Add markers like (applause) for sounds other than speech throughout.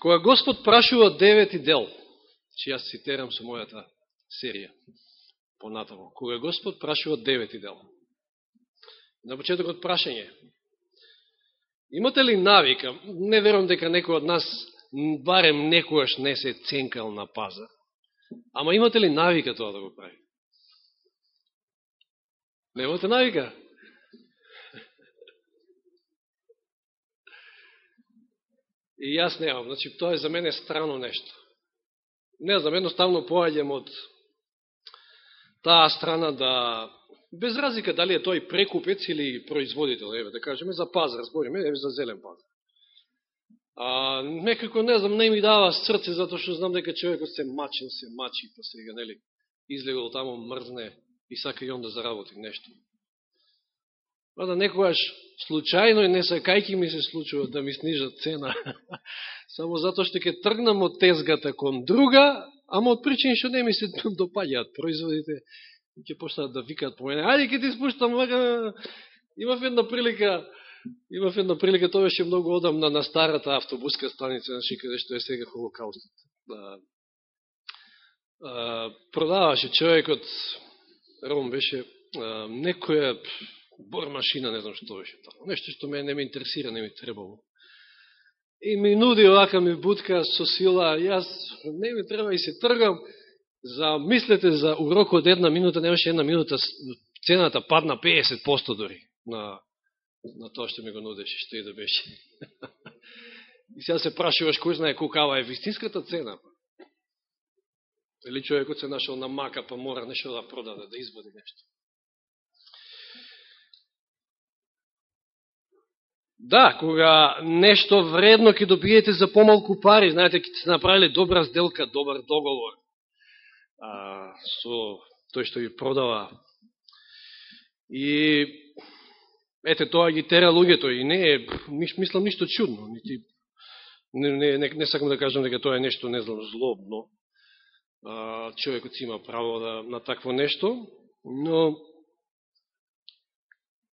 Кога Господ прашува девети дел, че јас цитирам со мојата серија, понатамо, кога Господ прашува девети дел, на почетокот прашање, имате ли навика, не верувам дека некој од нас, барем некојаш не се ценкал на паза. ама имате ли навика тоа да го прави? Немате навика? И јас немам. Значи, тоа е за мене странно нешто. Не знам, едноставно поаѓам од таа страна да, без разлика дали е тој прекупец или производител, еве, да кажеме, за пазар, збориме, еве, за зелен пазар. А, некако, не знам, не ми дава срце, затоа што знам дека човекот се мачен, се мачи, па сега, нели, излегол таму мрзне и сака и он да заработи нешто. Мада некојаш случајно и не сакајки ми се случува да ми снижат цена, (laughs) само затоа што ќе тргнам од тезгата кон друга, ама од причини што не ми се (laughs) допаѓаат производите, ќе почнат да викаат по мене, ајде ќе ти спуштам, имав една прилика, имав една прилика, тоа беше многу одам на старата автобуска станица, значи каде што е сега холокаустот. Да, продаваше човекот, Ром беше, а, некоја бор машина, не знам што беше тоа. Нешто што ме не ме интересира, не ми требало. И ми нуди овака ми будка со сила, јас не ми треба и се тргам, за, мислете за урок од една минута, немаше една минута, цената падна 50% дори на, на тоа што ми го нудеше, што и да беше. (laughs) и сега се прашуваш кој знае колкава е вистинската цена. Или човекот се нашел на мака, па мора нешто да продаде, да изводи нешто. Да, кога нешто вредно ќе добиете за помалку пари, знаете, ќе се направиле добра сделка, добар договор а, со тој што ви продава. И ете, тоа ги тера луѓето и не е, мислам, ништо чудно. Нити, не, не, не, не сакам да кажам дека тоа е нешто, не знам, злобно. А, човекот си има право да, на такво нешто, но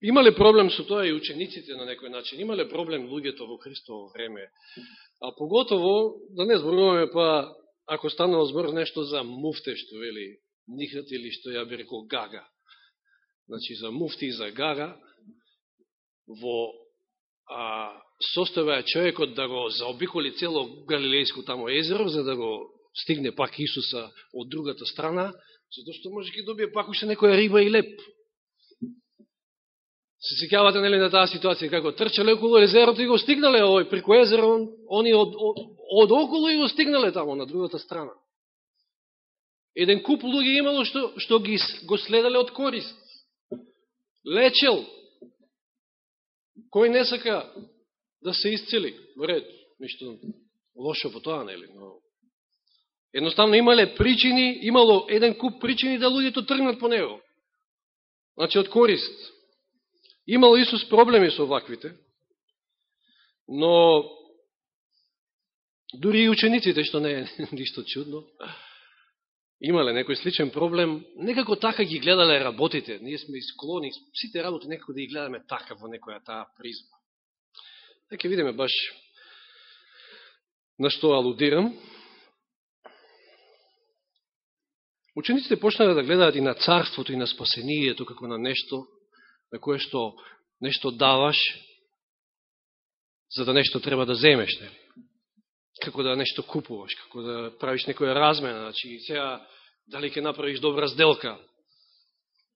Имале проблем со тоа и учениците на некој начин, имале проблем луѓето во Христово време. А поготово, да не зборуваме па, ако станало збор нешто за муфте, што вели Нихат или што ја би рекол Гага. Значи, за муфти и за Гага, во а, состава е човекот да го заобиколи цело Галилејско тамо езеро, за да го стигне пак Исуса од другата страна, затоа што може да ки добие пак уште некоја риба и леп. Се секјавате нели на таа ситуација како трчале околу езерото и го стигнале овој преку езеро, они од, од, од околу и го стигнале таму на другата страна. Еден куп луѓе имало што, што ги, го следале од корист. Лечел. Кој не сака да се исцели? Во ред, ништо лошо по тоа, нели? Но... Едноставно имале причини, имало еден куп причини да луѓето тргнат по него. Значи од корист. Имал Исус проблеми со ваквите, но дури и учениците, што не е (laughs) ништо чудно, имале некој сличен проблем, некако така ги гледале работите. Ние сме исклони, сите работи некако да ги гледаме така во некоја таа призма. Така видиме баш на што алудирам. Учениците почнале да гледаат и на царството и на спасението како на нешто на кое што нешто даваш, за да нешто треба да земеш, не? како да нешто купуваш, како да правиш некоја размена, значи сега дали ќе направиш добра сделка,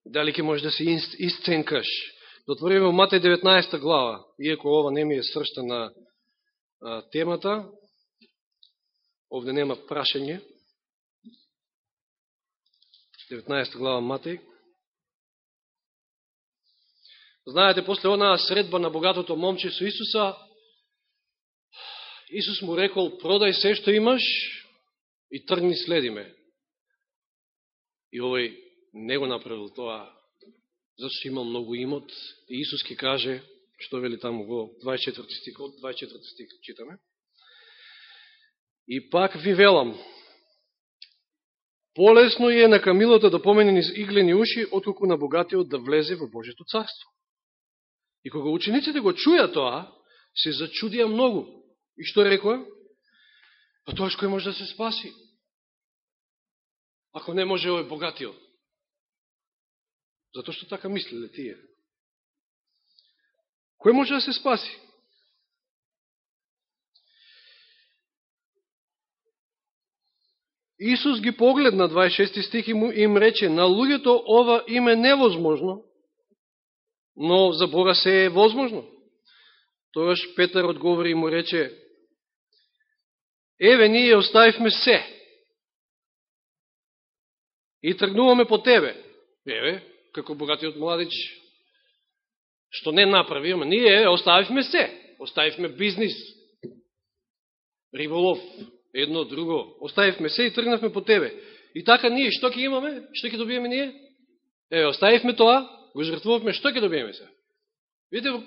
дали ќе можеш да се исценкаш. Да отвориме Матеј 19 глава, иако ова не ми е сршта на а, темата, овде нема прашање. 19 глава Матеј. Знаете, после онаа средба на богатото момче со Исуса, Исус му рекол, продај се што имаш и тргни следиме. И овој не го направил тоа, зашто имал многу имот. И Исус ке каже, што вели таму го 24 стих, 24 стих читаме. И пак ви велам, полесно е на камилото да помени низ иглени уши, отколку на богатиот да влезе во Божето царство. И кога учениците го чуја тоа, се зачудија многу. И што рекоа? Па тоа што може да се спаси? Ако не може овој богатиот. Зато што така мислиле тие. Кој може да се спаси? Исус ги погледна 26 стих и им рече, на луѓето ова им е невозможно, но за Бога се е возможно. Тогаш Петар одговори и му рече, еве, ние оставивме се и тргнуваме по тебе. Еве, како богатиот младич, што не направи, ама ние оставивме се, оставивме бизнис, риболов, едно, друго, оставивме се и тргнавме по тебе. И така ние, што ќе имаме? Што ќе добиеме ние? Еве, оставивме тоа, го жртвувавме, што ќе добиеме се? Видите,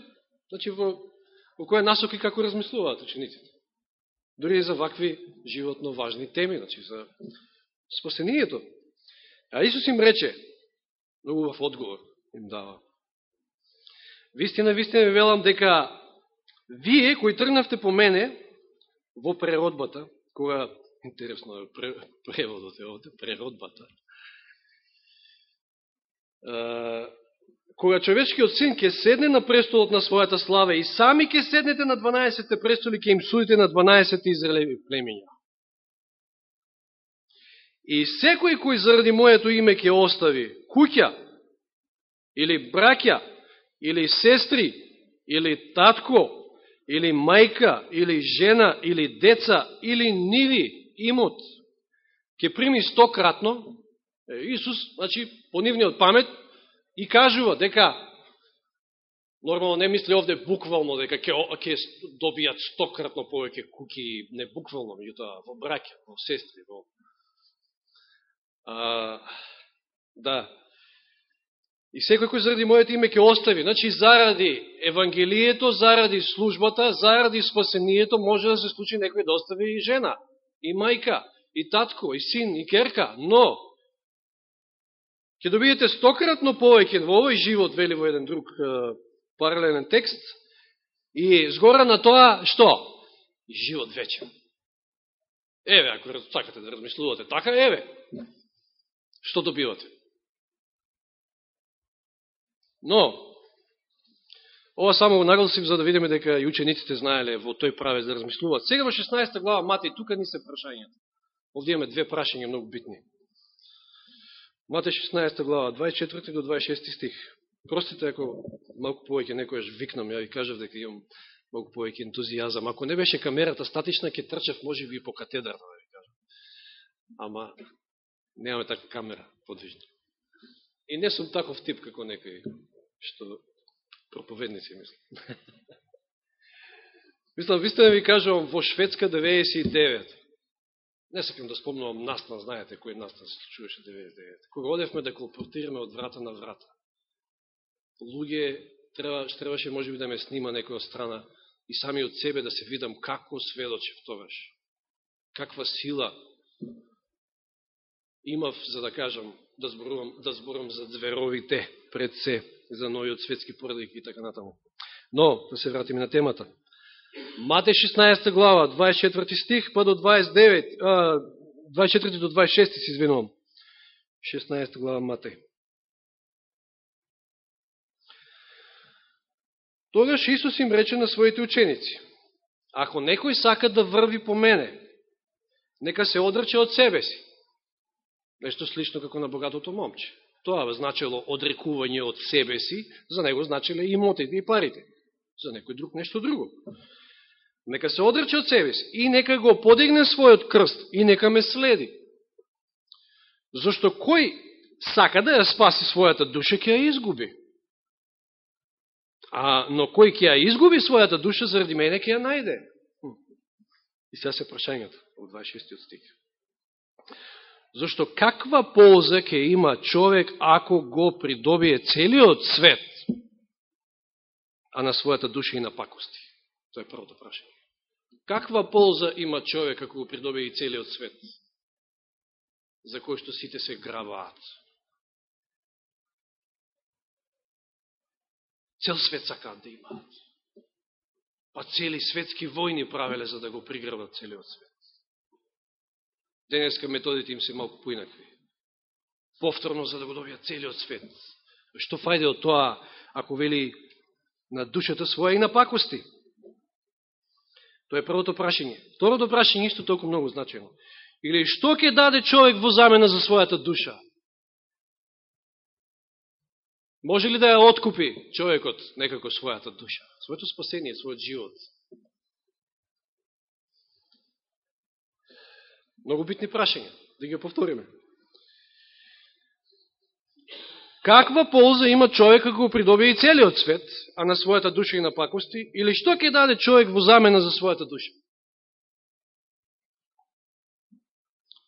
значи, во, во која насоки како размислуваат учениците. Дори и за вакви животно важни теми, значи, за спасението. А Исус им рече, многу убав одговор им дава. Вистина, вистина ви велам дека вие кои тргнавте по мене во преродбата, кога интересно е преводот е овде, преродбата, кога човечкиот син ќе седне на престолот на својата слава и сами ќе седнете на 12 престоли, ќе им судите на 12 израелеви племиња. И секој кој заради моето име ќе остави куќа, или браќа, или сестри, или татко, или мајка, или жена, или деца, или ниви, имот, ќе прими стократно, Исус, значи, по нивниот памет, и кажува дека, нормално не мисли овде буквално, дека ќе, ќе добијат стократно повеќе куки, не буквално, меѓутоа, во брак, во сестри, во... А, да. И секој кој заради моето име ќе остави, значи заради Евангелието, заради службата, заради спасението, може да се случи некој да остави и жена, и мајка, и татко, и син, и керка, но ќе добиете стократно повеќе во овој живот, вели во еден друг е, паралелен текст, и згора на тоа, што? Живот вечен. Еве, ако сакате да размислувате така, еве, што добивате? Но, ова само го нагласив за да видиме дека и учениците знаеле во тој правец да размислуваат. Сега во 16 глава Матеј, тука ни се прашањата. Овде имаме две прашања многу битни. Мате 16 глава, 24 до 26 стих. Простите ако малку повеќе некојаш викнам, ја ви кажав дека имам малку повеќе ентузијазам. Ако не беше камерата статична, ќе трчав може би и по катедрата, да ви кажам. Ама немаме така камера подвижна. И не сум таков тип како некој што проповедници мислам. (laughs) мислам, вистина ви кажувам, во Шведска 99 Не сакам да спомнувам Настан, знаете кој Настан се случуваше 99. Кога одевме да колпортираме од врата на врата. Луѓе, треба, требаше може би да ме снима некоја страна и сами од себе да се видам како сведочев тогаш. Каква сила имав, за да кажам, да зборувам, да зборувам за зверовите пред се, за новиот светски породик и така натаму. Но, да се вратиме на темата. Мате 16 глава, 24 стих, па до 29, 24 до 26 се извинувам. 16 глава Мате. Тогаш Исус им рече на своите ученици, ако некој сака да врви по мене, нека се одрече од себе си. Нешто слично како на богатото момче. Тоа значило одрекување од себе си, за него значиле имотите и парите. За некој друг нешто друго. Нека се одрече од себе си и нека го подигне својот крст и нека ме следи. Зошто кој сака да ја спаси својата душа, ќе ја изгуби. А, но кој ќе ја изгуби својата душа, заради мене ќе ја најде. И сега се прашањето од 26 стих. Зошто каква полза ќе има човек ако го придобие целиот свет, а на својата душа и на пакости? Тоа е првото прашање. Каква полза има човек ако го придобие и целиот свет, за кој што сите се граваат? Цел свет сакаат да имаат. Па цели светски војни правеле за да го приграбат целиот свет. Денеска методите им се малку поинакви. Повторно за да го добијат целиот свет. Што фајде од тоа, ако вели на душата своја и на пакости? Тоа е првото прашање. Второто прашање исто толку многу значено. Или што ќе даде човек во замена за својата душа? Може ли да ја откупи човекот некако својата душа? Своето спасение, својот живот? Многу битни прашања. Да ги повториме. Каква полза има човек ако придобие и целиот свет, а на својата душа и на пакости? Или што ќе даде човек во замена за својата душа?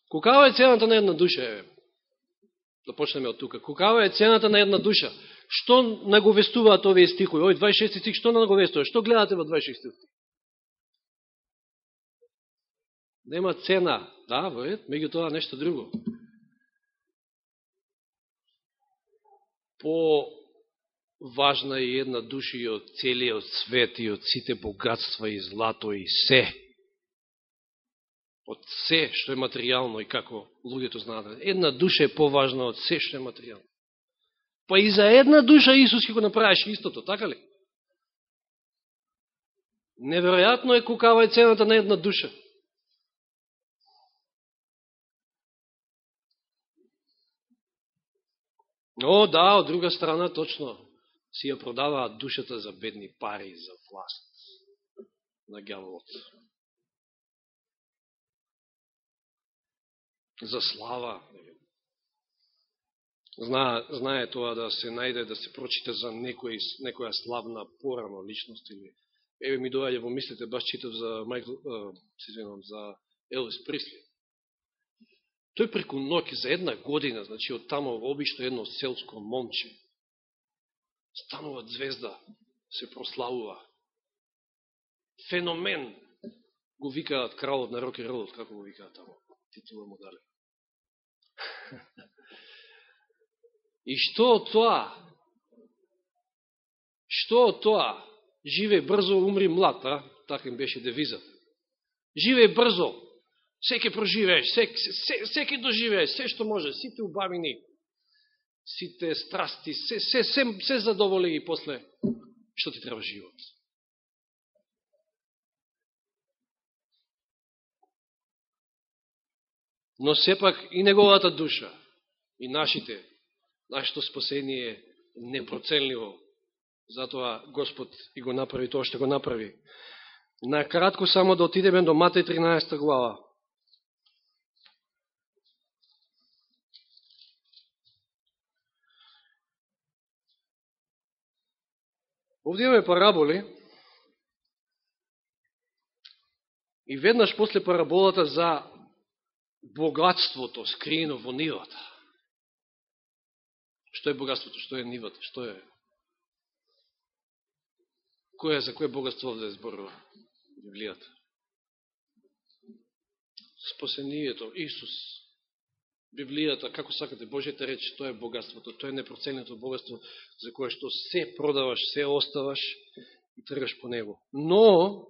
Кукава е цената на една душа? еве. Да почнеме од тука. Кукава е цената на една душа? Што наговестуваат овие стихови? Овој 26 стих, што наговестува? Што гледате во 26 стих? Нема цена. Да, вајат, меѓу тоа нешто друго. По важна е една душа и од целиот свет и од сите богатства и злато и се од се што е материјално и како луѓето знаат. Една душа е поважна од се што е материјално. Па и за една душа Исус ќе го направиш истото, така ли? Неверојатно е кукава е цената на една душа. О, да, од друга страна, точно, си ја продаваат душата за бедни пари, за власт на гјаволот. за слава. Зна, знае тоа да се најде, да се прочита за некој, некоја славна порано личност или еве ми доаѓа во мислите, баш читав за Майкл, се извинам, за Елвис Присли. Тој преку ноќ за една година, значи од тамо обично едно селско момче, станува звезда, се прославува. Феномен го викаат кралот на рок и ролот, како го викаат тамо, титула му дали. (laughs) И што од тоа? Што од тоа? Живе брзо, умри млад, а? Така им беше девизата. Живе брзо, секе проживееш, секе, секе доживееш, се што може, сите убавини, сите страсти, се, се, се, се задоволи и после, што ти треба живот? но сепак и неговата душа, и нашите, нашето спасение е непроценливо. Затоа Господ и го направи тоа што го направи. На кратко само да отидеме до Матеј 13 глава. Овде имаме параболи и веднаш после параболата за богатството скриено во нивата. Што е богатството? Што е нивата? Што е? Кој е за кој богатство овде зборува Библијата? Спасението, Исус, Библијата, како сакате, Божјата реч, тоа е богатството, тоа е непроценето богатство за кое што се продаваш, се оставаш и тргаш по него. Но,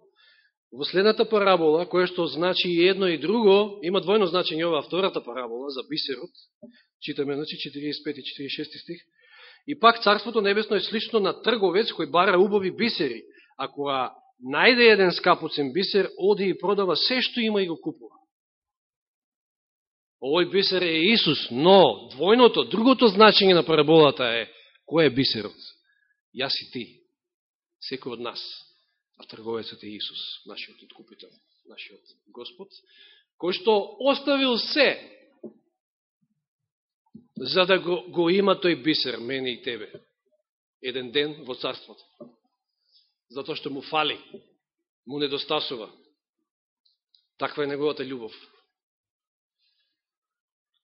Во следната парабола, која што значи и едно и друго, има двојно значење ова втората парабола за бисерот, читаме, значи, 45 и 46 стих, и пак Царството Небесно е слично на трговец кој бара убави бисери, а која најде еден скапоцен бисер, оди и продава се што има и го купува. Овој бисер е Исус, но двојното, другото значење на параболата е, кој е бисерот? Јас и ти, секој од нас а трговецот е Исус, нашиот откупител, нашиот Господ, кој што оставил се за да го, го има тој бисер, мене и тебе, еден ден во царството. Затоа што му фали, му недостасува. Таква е неговата љубов.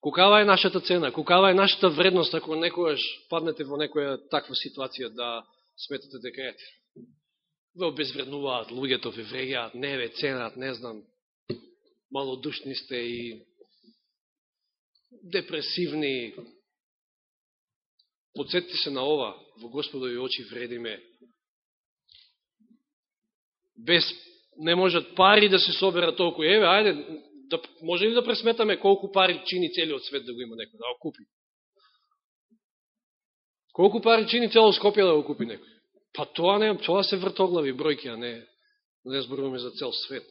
Кукава е нашата цена, кукава е нашата вредност ако некојаш паднете во некоја таква ситуација да сметате дека ете ве обезвреднуваат луѓето, ве врегаат, не ве ценат, не знам, малодушни сте и депресивни. Подсетите се на ова, во Господови очи вредиме. Без, не можат пари да се соберат толку. Еве, ајде, Да, може ли да пресметаме колку пари чини целиот свет да го има некој, да, да го купи? Колку пари чини цело Скопје да го купи некој? Па тоа не, тоа се вртоглави бројки, а не, не зборуваме за цел свет.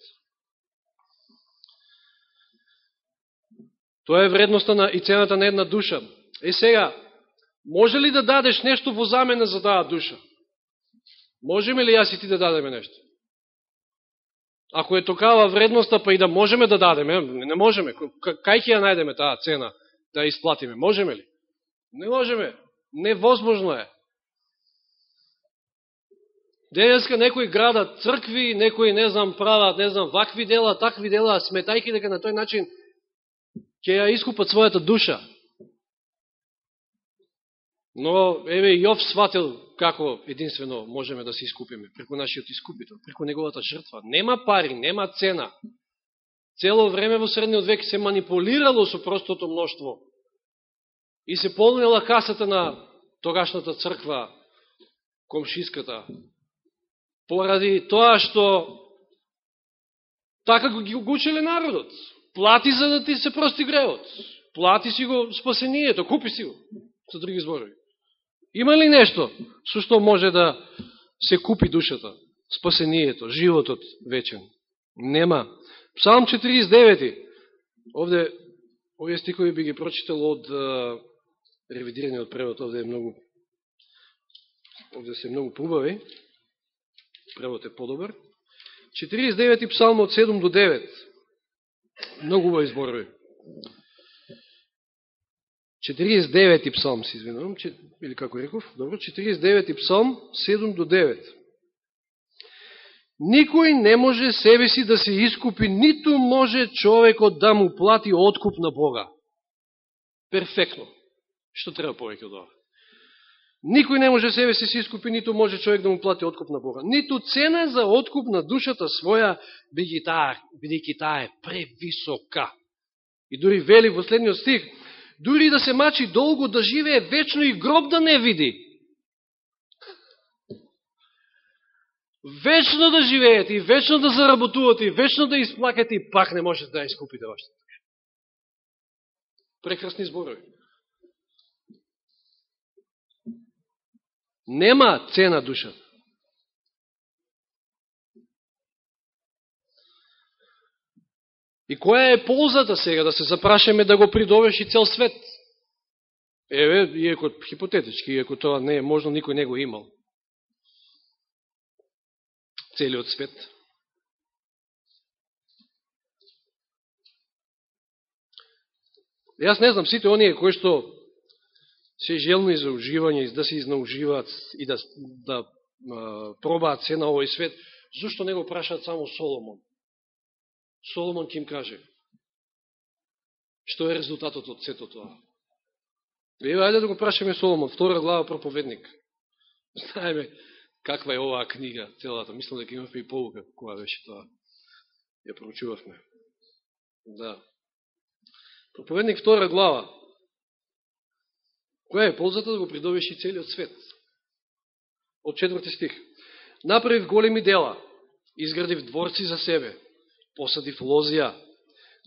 Тоа е вредноста на и цената на една душа. Е сега, може ли да дадеш нешто во замена за таа душа? Можеме ли јас и ти да дадеме нешто? Ако е токава вредноста, па и да можеме да дадеме, не можеме. Кај ќе ја најдеме таа цена да ја исплатиме? Можеме ли? Не можеме. Невозможно е. Денеска некои градат цркви, некои, не знам, прават, не знам, вакви дела, такви дела, сметајки дека на тој начин ќе ја искупат својата душа. Но, еве, Јов сватил како единствено можеме да се искупиме, преку нашиот искупител, преку неговата жртва. Нема пари, нема цена. Цело време во средниот век се манипулирало со простото мноштво и се полнила касата на тогашната црква, комшиската, поради тоа што така ги учеле народот. Плати за да ти се прости греот. Плати си го спасението, купи си го, со други зборови. Има ли нешто со што може да се купи душата, спасението, животот вечен? Нема. Псалм 49. Овде, овие стикови би ги прочитал од ревидираниот превод, овде е многу овде се многу пубави. Превод е подобар. 49 псалм од 7 до 9. Многу убави зборови. 49 псалм, се извинувам, или како реков, добро, 49 псалм, 7 до 9. Никој не може себе си да се искупи, ниту може човекот да му плати откуп на Бога. Перфектно. Што треба повеќе од ова? Никој не може себе си се искупи, ниту може човек да му плати откуп на Бога. Ниту цена за откуп на душата своја, бидејќи таа е превисока. И дури вели во следниот стих, дури да се мачи долго, да живее вечно и гроб да не види. Вечно да живеете и вечно да заработувате и вечно да исплакате и пак не можете да искупите вашата душа. Прекрасни зборови. Нема цена душата. И која е ползата сега да се запрашаме да го придовеши цел свет? Еве, иеко хипотетички, иеко тоа не е можно, никој не го имал. Целиот свет. Јас не знам, сите оние кои што се желни за уживање, да се изнауживаат и да, да а, пробаат се на овој свет, зашто не го прашаат само Соломон? Соломон ќе им каже што е резултатот од сето тоа. Еве, ајде да го прашаме Соломон, втора глава проповедник. Знаеме каква е оваа книга целата. Мислам дека имавме и полука која беше тоа. Ја проучувавме. Да. Проповедник втора глава. Која е ползата да го придобиеш целиот свет? Од четврти стих. Направив големи дела, изградив дворци за себе, посадив лозија,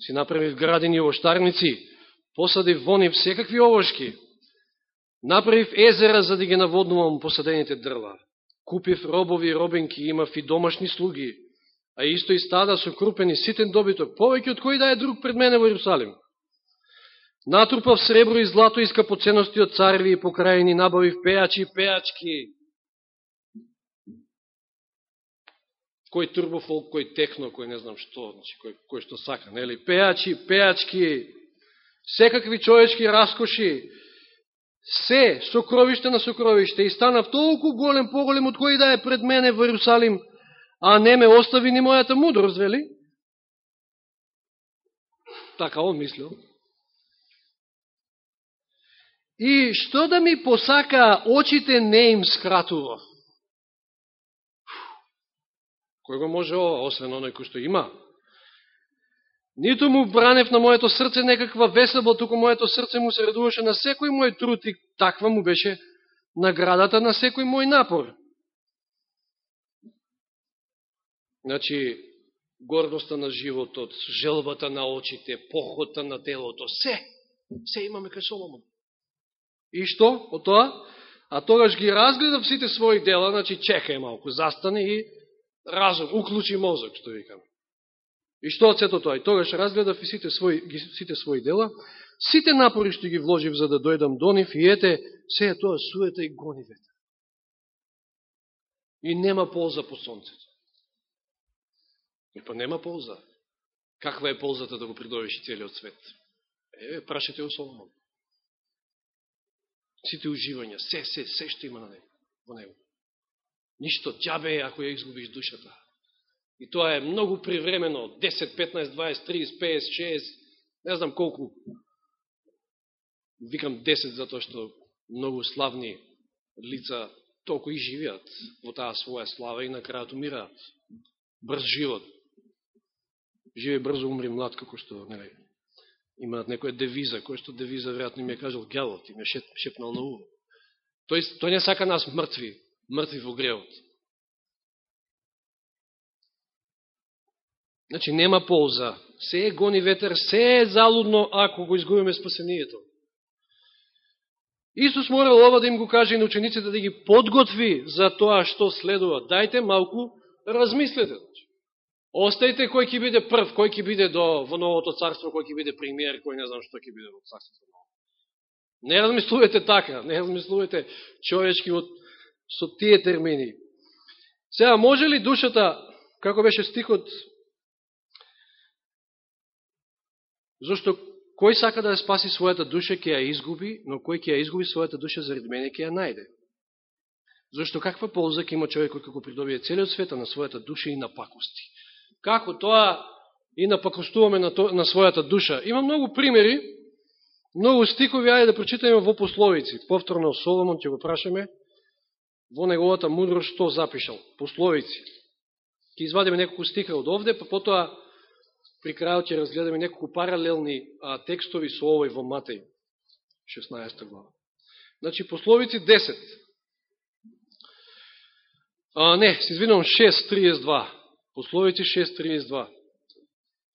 си направив градини овоштарници, посадив во нив секакви овошки, направив езера за да ги наводнувам посадените дрва, купив робови и робенки, имав и домашни слуги, а исто и стада со крупени ситен добиток, повеќе од кој да е друг пред мене во Иерусалим. Натрупав сребро и злато и скапоценности од цареви и покрајни, набавив пејачи и пеачки, кој турбофолк, кој техно, кој не знам што, значи, кој, кој што сака, нели? Пеачи, пеачки, секакви човечки раскоши, се сокровиште на сокровиште и станав толку голем, поголем од кој да е пред мене во Иерусалим, а не ме остави ни мојата мудрост, вели? Така он мислил. И што да ми посака очите не им скратував. Кој го може ова, освен оној кој што има? Ниту му бранев на моето срце некаква веселба, туку моето срце му се радуваше на секој мој труд и таква му беше наградата на секој мој напор. Значи, гордоста на животот, желбата на очите, похота на телото, се, се имаме кај Соломон. И што од тоа? А тогаш ги разгледав сите своји дела, значи чекај малку, застане и разум, уклучи мозок, што викам. И што од сето тоа? И тогаш разгледав и сите своји, сите своји дела, сите напори што ги вложив за да дојдам до нив, и ете, се е тоа суета и гони ветер. И нема полза по сонцето. И па нема полза. Каква е ползата да го придобиш целиот свет? Е, прашете о Соломон. Сите уживања, се, се, се што има на него, во него. Ништо, џабе е ако ја изгубиш душата. И тоа е многу привремено, 10, 15, 20, 30, 50, 60, не знам колку. Викам 10 затоа што многу славни лица толку и живеат во таа своја слава и на крајот умираат. Брз живот живе брзо, умри млад, како што не, имаат некоја девиза, која што девиза веројатно ми е кажал гелот им ме шеп, шепнал на уво. Тој, тој не сака нас мртви, мртви во греот. Значи, нема полза. Се е гони ветер, се е залудно ако го изгубиме спасението. Исус морал ова да им го каже и на учениците да ги подготви за тоа што следува. Дайте малку размислете. Остајте кој ќе биде прв, кој ќе биде до, во новото царство, кој ќе биде премиер, кој не знам што ќе биде во царството ново. Не размислувате така, не размислувате човечки од, со тие термини. Сега, може ли душата, како беше стихот, зашто кој сака да ја спаси својата душа, ќе ја изгуби, но кој ќе ја изгуби својата душа заради мене, ќе ја најде. Зашто каква полза ќе има човек како придобие целиот света на својата душа и на пакости? како тоа и напакостуваме на, то, на својата душа. Има многу примери, многу стикови, ајде да прочитаме во пословици. Повторно Соломон ќе го прашаме во неговата мудрост што запишал. Пословици. Ќе извадиме неколку стика од овде, па потоа при крајот ќе разгледаме неколку паралелни а, текстови со овој во Матеј, 16 глава. Значи, пословици 10. А, не, се извинувам, 6.32. Пословици 6.32.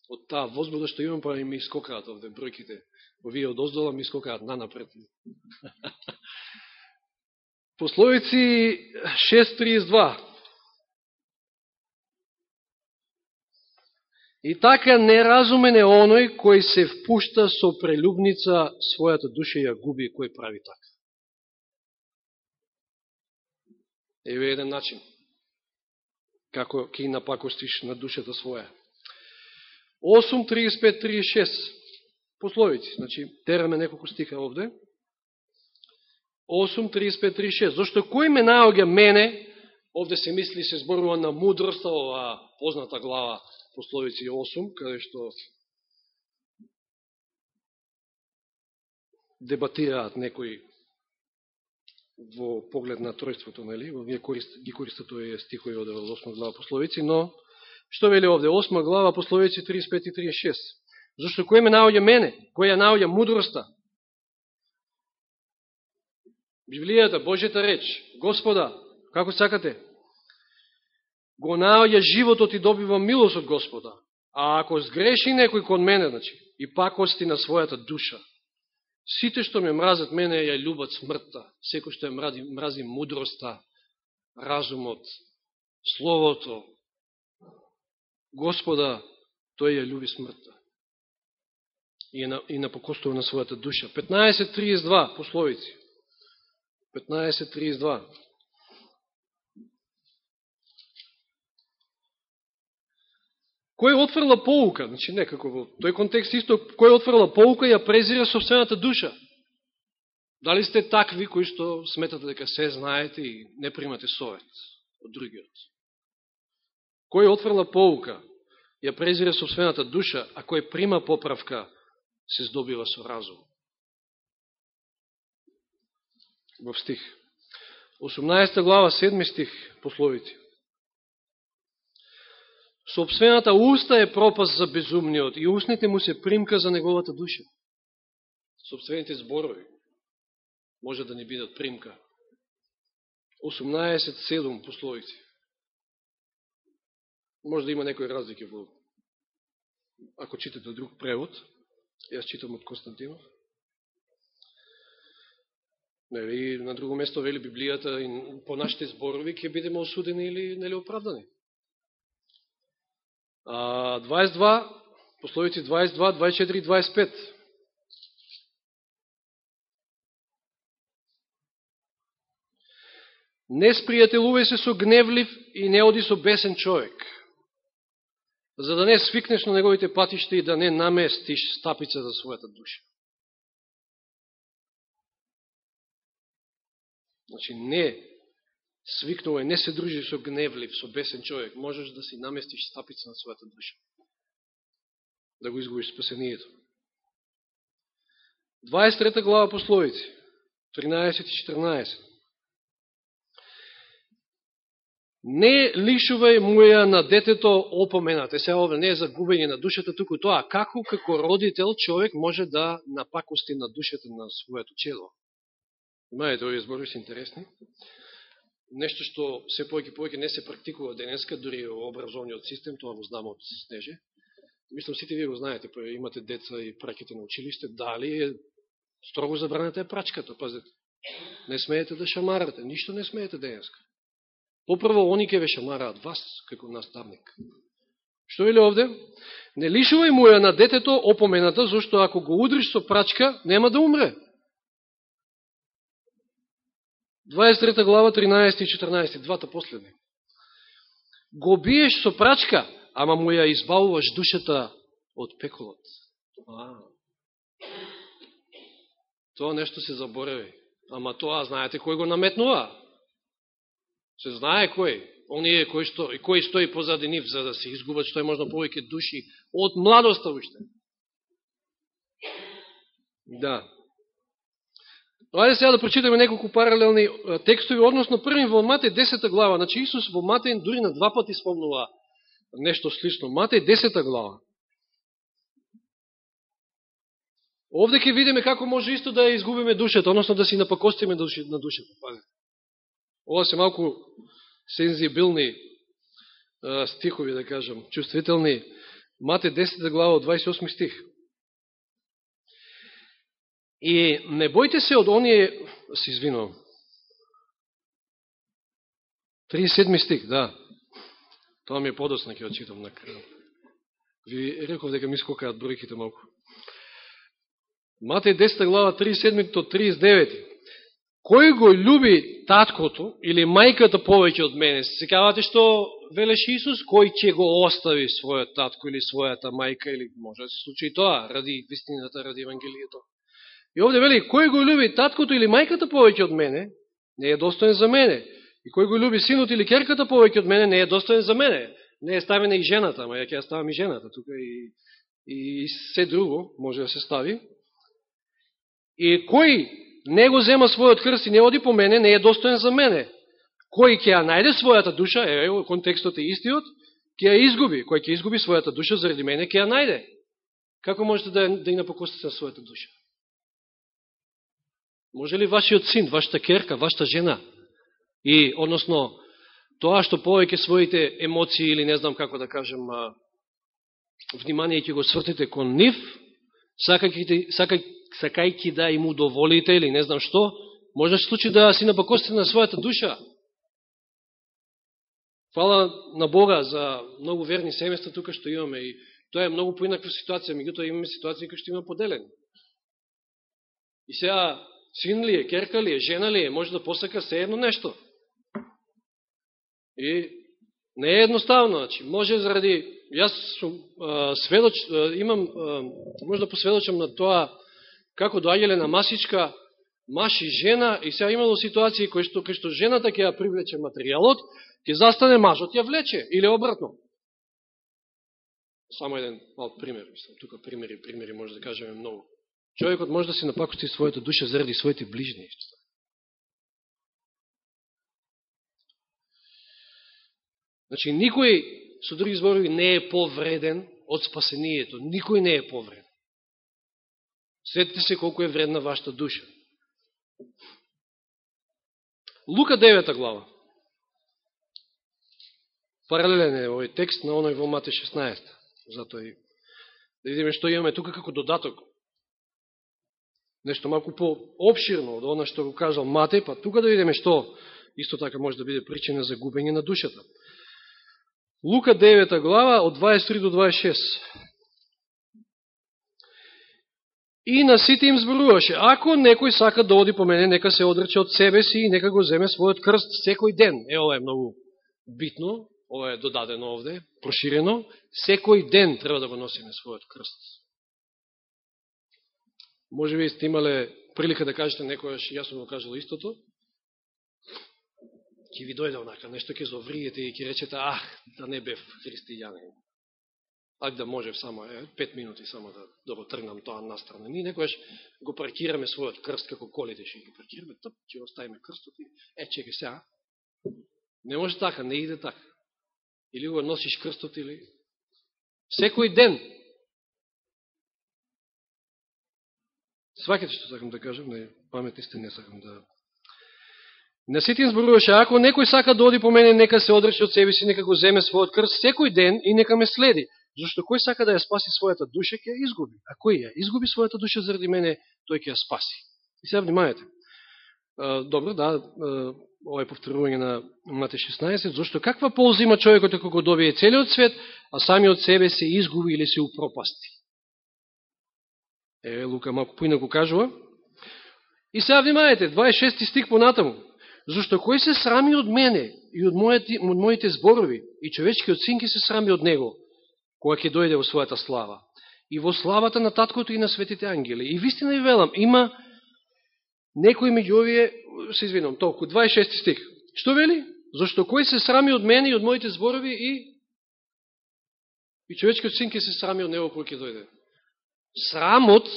Од таа возбуда што имам, па и ми скокаат овде бројките. Овие од оздола ми скокаат нанапред. (laughs) Пословици 6.32. И така неразумен е оној кој се впушта со прелюбница својата душа ја губи кој прави така. Еве еден начин како ќе напакостиш на душата своја. 8.35.36 пословици. Значи, тераме неколку стиха овде. 8, 35, 36. Зошто кој ме наоѓа мене, овде се мисли, се зборува на мудроста, ова позната глава пословици 8, каде што дебатираат некои во поглед на тројството, нели? Вие корист, ги користат тој стихој од 8 глава пословици, но што вели овде? 8 глава пословици 35 и 36. Зошто кој ме наоѓа мене? Кој ја наоѓа мудроста? Библијата, Божјата реч, Господа, како сакате? Го наоѓа животот и добива милост од Господа. А ако сгреши некој кон мене, значи, и пак ости на својата душа, Сите што ме мразат мене ја љубат смртта, секој што ја мрази, мрази мудроста, разумот, словото, Господа, тој ја љуби смртта. И, на, и на покостува на својата душа. 15.32 пословици. 15.32 Кој отфрла поука, значи некако во тој контекст исто, кој отфрла поука ја презира собствената душа. Дали сте такви кои што сметате дека се знаете и не примате совет од другиот? Кој отфрла поука, ја презира собствената душа, а кој прима поправка, се здобива со разум. Во стих. 18 глава, 7 стих, пословите. Собствената уста е пропаст за безумниот и устните му се примка за неговата душа. Собствените зборови може да не бидат примка. 18.7 пословици. Може да има некои разлики во ако читате друг превод, јас читам од Константинов. Нели, на друго место вели Библијата и по нашите зборови ќе бидеме осудени или нели оправдани. А, 22, пословици 22, 24 и 25. Не спријателувај се со гневлив и не оди со бесен човек, за да не свикнеш на неговите патишти и да не наместиш стапица за својата душа. Значи, не свикнувај, не се дружи со гневлив, со бесен човек, можеш да си наместиш стапица на својата душа. Да го изгубиш спасението. 23 глава пословици, 13 и 14. Не лишувај муја на детето опоменате. Се овде не е за губење на душата, туку тоа како како родител човек може да напакости на душата на своето чело. Имајте овие зборови се интересни. Нешто што се повеќе повеќе не се практикува денеска, дури во образовниот систем, тоа го знам од Снеже. Мислам, сите вие го знаете, па имате деца и праките на училиште, дали е строго забраната е прачката, пазете. Не смеете да шамарате, ништо не смеете денеска. Попрво, они ке ве шамараат вас, како наставник. Што вели овде? Не лишувај му ја на детето опомената, зашто ако го удриш со прачка, нема да умре. 23 глава, 13 и 14, двата последни. Го биеш со прачка, ама му ја избавуваш душата од пеколот. А, тоа нешто се забореви. Ама тоа, знаете, кој го наметнува? Се знае кој. Оние кој, што, кој стои позади нив за да се изгубат што е можно повеќе души од младоста уште. Да. Ајде сега да прочитаме неколку паралелни текстови, односно први во Матеј 10 глава. Значи Исус во Матеј дури на два пати спомнува нешто слично. Матеј 10 глава. Овде ќе видиме како може исто да изгубиме душата, односно да си напакостиме на душата. Пазите. Ова се малку сензибилни стихови, да кажам, чувствителни. Мате 10 глава 28 стих. И не бојте се од оние, се извинувам, 37 стих, да. Тоа ми е подосна, ќе очитам на крај. Ви реков дека ми скокаат бројките малку. Матеј 10 глава 37 до 39 кој го љуби таткото или мајката повеќе од мене, Секавате што велеше Исус, кој ќе го остави својот татко или својата мајка, или може да се случи тоа, ради вистината, ради Евангелието. И овде вели, кој го љуби таткото или мајката повеќе од мене, не е достоен за мене. И кој го љуби синот или керката повеќе од мене, не е достоен за мене. Не е ставена и жената, ама ја ќе ја ставам и жената тука и, и се друго може да се стави. И кој не го зема својот крст и не оди по мене, не е достоен за мене. Кој ќе ја најде својата душа, е, контекстот е истиот, ќе ја изгуби. Кој ќе изгуби својата душа заради мене, ќе ја најде. Како можете да, да и напокостите на својата душа? Може ли вашиот син, вашата керка, вашата жена, и, односно, тоа што повеќе своите емоции, или не знам како да кажем, внимание ќе го свртите кон нив, сакајќи, сакајќи сакајки да им удоволите или не знам што, може да се случи да си напакостите на својата душа. Фала на Бога за многу верни семејства тука што имаме и тоа е многу поинаква ситуација, меѓутоа имаме ситуација која што има поделени. И сега, син ли е, керка ли е, жена ли е, може да посака се едно нешто. И не е едноставно, значи, може заради, јас сум, а, сведоч, а, имам, а, може да посведочам на тоа, како доаѓале на масичка маш и жена, и сега имало ситуации кои што, кои што жената ќе ја привлече материјалот, ќе застане мажот ја влече, или обратно. Само еден мал пример, мислам, тука примери, примери може да кажеме многу. Човекот може да се напакости својата душа заради своите ближни. Значи, никој, со други зборови, не е повреден од спасението. Никој не е повреден. Сетите се колко е вредна вашата душа. Лука 9 глава. Паралелен е овој текст на оној во Мате 16. Затоа и Да видиме што имаме тука како додаток. Нешто малку по-обширно од оно што го кажал Матеј, па тука да видиме што исто така може да биде причина за губење на душата. Лука 9 глава од 23 до 26. И на сите им зборуваше, ако некој сака да оди по мене, нека се одрече од себе си и нека го земе својот крст секој ден. Е, ова е многу битно, ова е додадено овде, проширено. Секој ден треба да го носиме својот крст. Може би сте имале прилика да кажете некојаш, јас сум го кажал истото, ќе ви дојде онака, нешто ќе зовриете и ќе речете, ах, да не бев христијанин. Ак да можев само, е, пет минути само да, да го тргнам тоа настрана. Ние некојаш го паркираме својот крст како колите, ќе ги паркираме, топ, ќе оставиме крстот и, е, чеке сега. Не може така, не иде така. Или го носиш крстот, или... Секој ден. Свакете што сакам да кажам, не, паметни сте, не сакам да На сите им зборуваше, ако некој сака да оди по мене, нека се одрече од себе си, нека го земе својот крст секој ден и нека ме следи. Зашто кој сака да ја спаси својата душа, ќе ја изгуби. А кој ја изгуби својата душа заради мене, тој ќе ја спаси. И сега внимавајте. Добро, да, ова е повторување на Мате 16, зашто каква полза има човекот ако го добие целиот свет, а сами од себе се изгуби или се упропасти. Еве Лука малку поинак кажува. И сега внимавајте, 26 стих понатаму. Зошто кој се срами од мене и од моите, од моите зборови, и човечкиот син ќе се срами од него, кога ќе дојде во својата слава. И во славата на таткото и на светите ангели. И вистина ви велам, има некои меѓу овие, се извинам, толку, 26 стих. Што вели? Зошто кој се срами од мене и од моите зборови и и човечкиот син ќе се срами од него кога ќе дојде. Срамот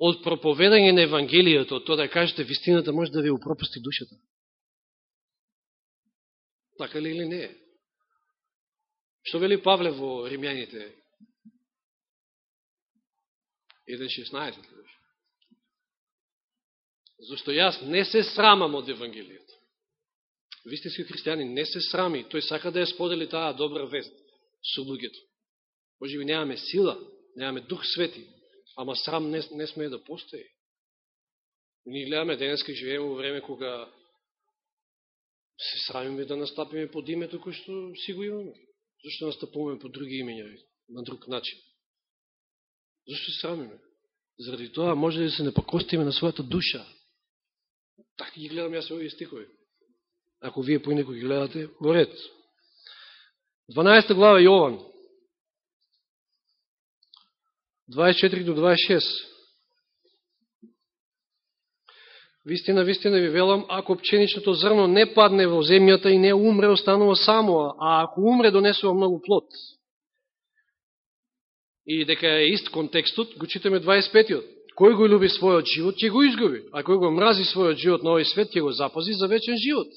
од проповедање на Евангелието, од тоа да кажете вистината, може да ви упропасти душата. Така ли или не? Што вели Павле во Римјаните? 1.16. Зошто јас не се срамам од Евангелието. Вистински христијани не се срами. Тој сака да ја сподели таа добра вест со луѓето. Може би немаме сила, немаме дух свети, ама срам не, не смее да постои. Ние гледаме денеска живееме во време кога се срамиме да настапиме под името кој што си го имаме. Зошто настапуваме под други имења, на друг начин? Зошто се срамиме? Заради тоа може да се не покостиме на својата душа. Така ги гледам јас овие стихови. Ако вие поинеко ги гледате, во ред. 12 глава Јован. 24 до 26. Вистина, вистина ви велам, ако пченичното зрно не падне во земјата и не умре, останува само, а ако умре, донесува многу плод. И дека е ист контекстот, го читаме 25-тиот. Кој го люби својот живот, ќе го изгуби, а кој го мрази својот живот на овој свет, ќе го запази за вечен живот.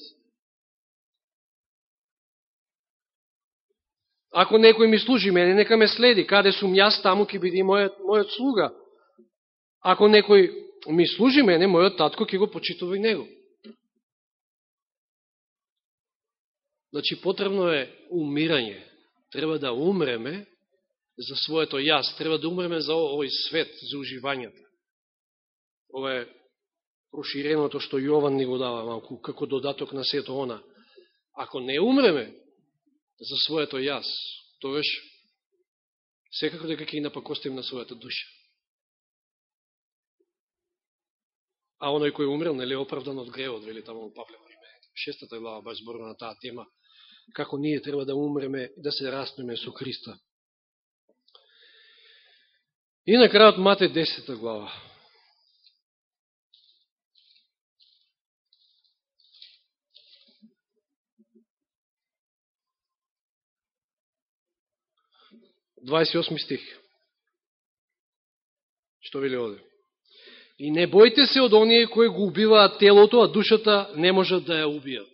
Ако некој ми служи мене, нека ме следи. Каде сум јас, таму ќе биде мојот, мојот слуга. Ако некој ми служи мене, мојот татко ќе го почитува и него. Значи, потребно е умирање. Треба да умреме за своето јас. Треба да умреме за овој свет, за уживањата. Ова е проширеното што Јован ни го дава малку, како додаток на сето она. Ако не умреме за своето јас, тогаш секако дека ќе и напакостим на својата душа. а оној кој умрел, нели оправдан од греот, вели таму Павле во Риме. Шестата глава баш зборува на таа тема, како ние треба да умреме, да се раснеме со Христа. И на крајот Мате 10 глава. Дваесет стих. Што вели овде? И не бојте се од оние кои го убиваат телото, а душата не можат да ја убијат.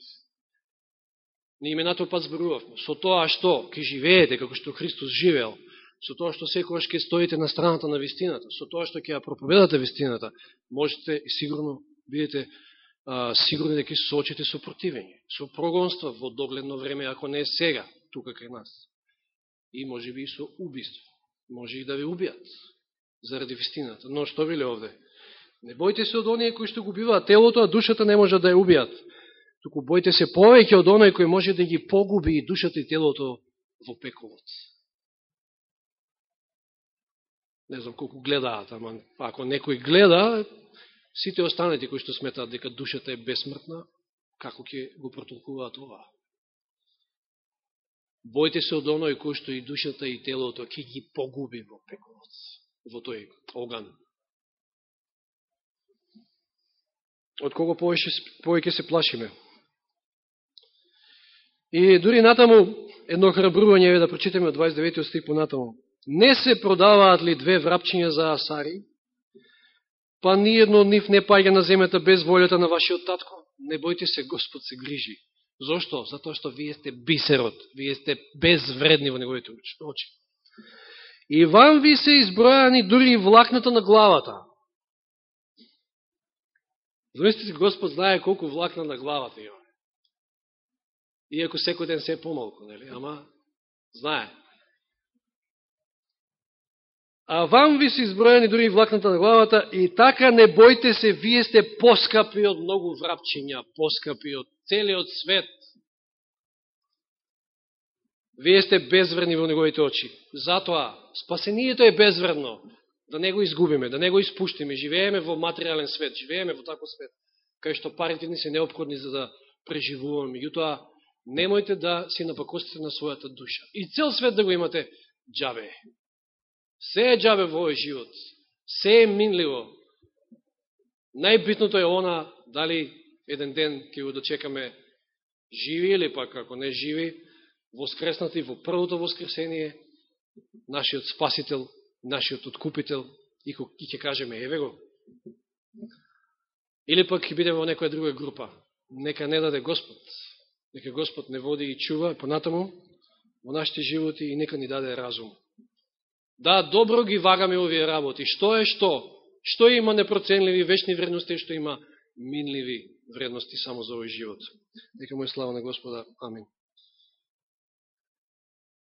Ние именато пат зборувавме. Со тоа што ке живеете, како што Христос живеел, со тоа што секојаш ке стоите на страната на вистината, со тоа што ке ја проповедате вистината, можете и сигурно бидете а, сигурни дека ќе се соочите со противење, со прогонство во догледно време, ако не е сега, тука кај нас. И може би и со убиство. може и да ви убијат заради вистината. Но што биле овде? Не бојте се од оние кои што го телото, а душата не може да ја убијат. Туку бојте се повеќе од оној кој може да ги погуби и душата и телото во пеколот. Не знам колку гледаат, ама ако некој гледа, сите останати кои што сметаат дека душата е бесмртна, како ќе го протолкуваат ова? Бојте се од оној кој што и душата и телото ќе ги погуби во пеколот, во тој оган. Од кого повеќе, повеќе се плашиме? И дури натаму, едно храбрување е да прочитаме од 29 стих понатаму. Не се продаваат ли две врапчиња за асари? Па ни едно од нив не паѓа на земјата без волјата на вашиот татко. Не бојте се, Господ се грижи. Зошто? Затоа што вие сте бисерот, вие сте безвредни во неговите очи. И вам ви се избројани дури и влакната на главата. Замислите, Господ знае колку влакна на главата има. Иако секој ден се е помалку, нели? Ама, знае. А вам ви се избројани дури и влакната на главата и така не бојте се, вие сте поскапи од многу врапчиња, поскапи од целиот свет. Вие сте безвредни во неговите очи. Затоа, спасението е безвредно. Да не го изгубиме, да не го испуштиме. Живееме во материален свет, живееме во таков свет, кај што парите ни се необходни за да преживуваме. Јутоа, немојте да си напакостите на својата душа. И цел свет да го имате джабе. Се е джабе во овој живот. Се е минливо. Најбитното е она, дали еден ден ќе го дочекаме живи или пак ако не живи, воскреснати во првото воскресение, нашиот спасител, нашиот откупител, и ќе кажеме, еве го. Или пак ќе бидеме во некоја друга група. Нека не даде Господ. Нека Господ не води и чува понатаму во нашите животи и нека ни даде разум. Да, добро ги вагаме овие работи. Што е што? Што има непроценливи вечни вредности, што има минливи вредности само за овој живот. Нека му е слава на Господа. Амин.